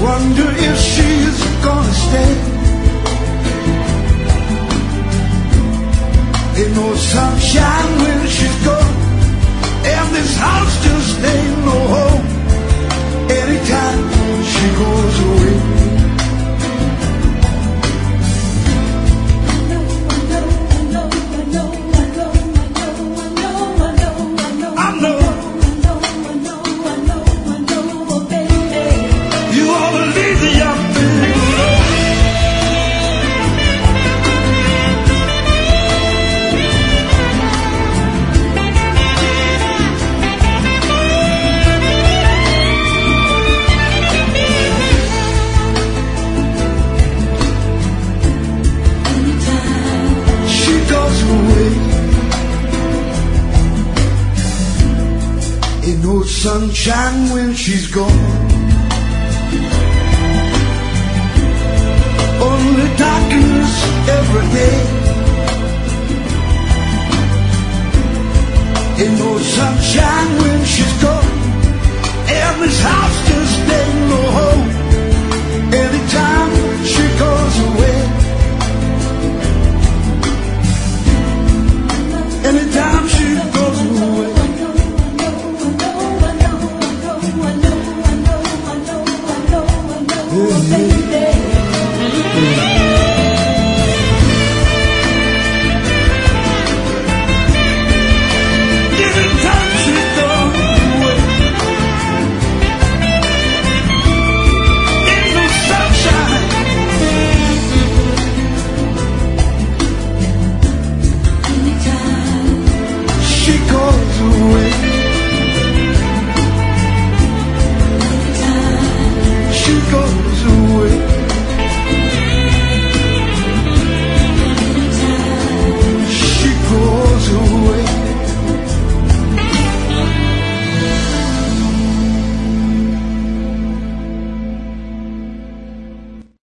Wonder if she's gonna Ain't no sunshine when she's gone. Only darkness every day. Ain't no sunshine when she's gone. This house away.